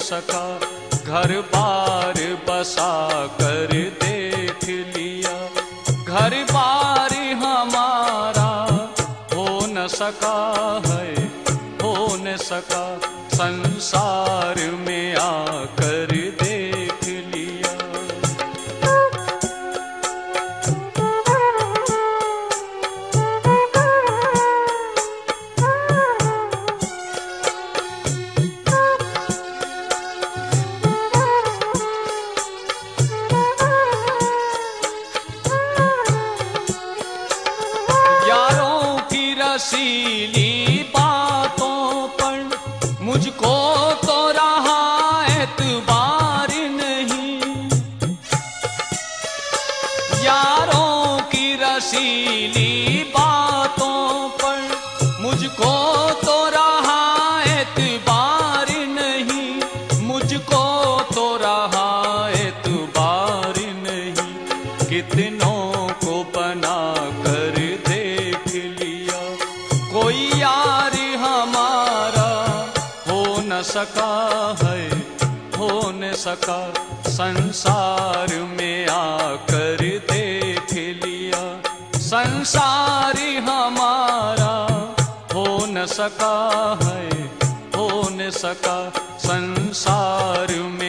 घर बार बसा कर देख लिया। घर बार हमारा हो न सका है, हो न सका, संसार में आकर की सका है, हो न सका। संसार में आकर देख लिया। संसारी हमारा, हो न सका है, हो न सका। संसार में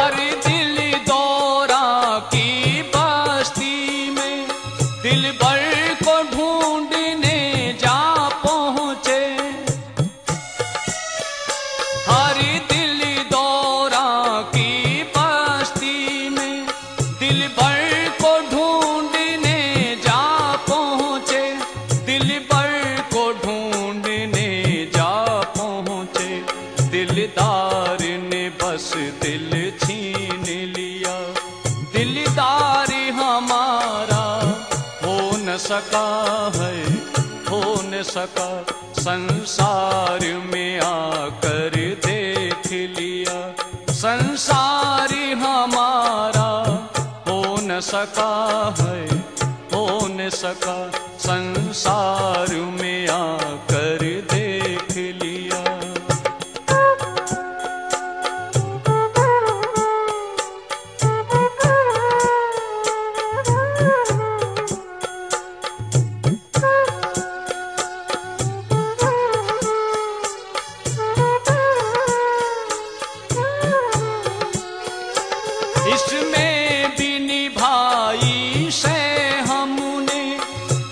हर दिल दौरा की बस्ती में दिल को ढूँढने जा पहुँचे। हर दिल दौरा की बस्ती में दिल को ढूँढने जा पहुँचे। दिल को ढूँढने जा पहुँचे। दिलदार ने बस दिल छीन सका है हो न सका, संसार में आकर देख लिया। संसार हमारा हो न सका है, हो न सका, संसार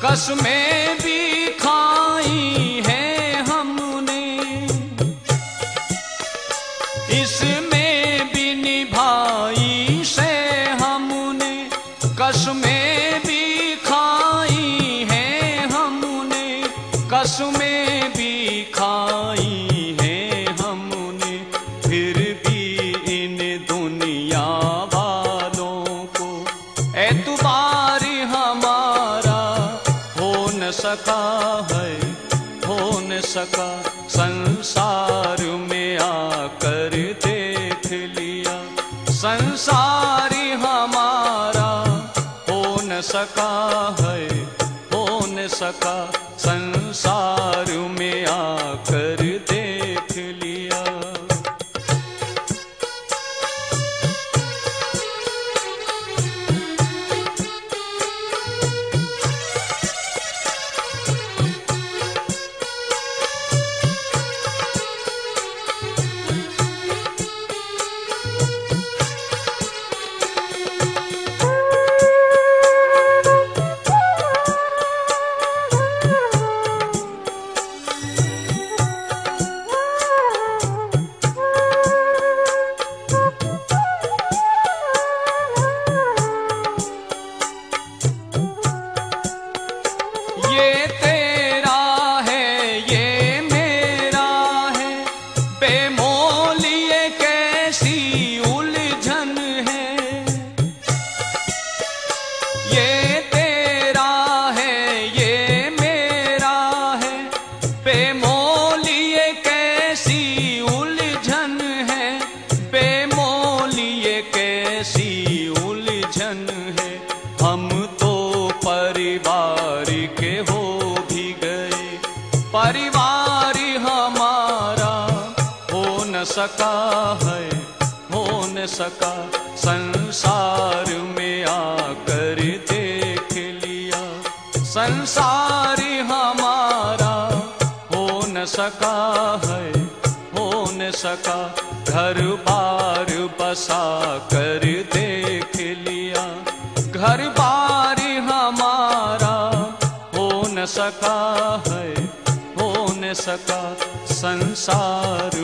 कसमें भी खाई है हमने। इसमें भी निभाई से हमने। कसमें भी खाई है हमने। कसमें भी खाई है हमने। फिर भी इन दुनिया वालों को एतबार सका, संसार में आकर देख लिया। संसारी हमारा हो न सका है, हो न सका, संसार सका है हो न सका। संसार में आकर देख लिया। संसार हमारा हो न सका है हो न सका। घर बार बसा कर देख लिया। घर बार हमारा हो न सका है हो न सका। संसार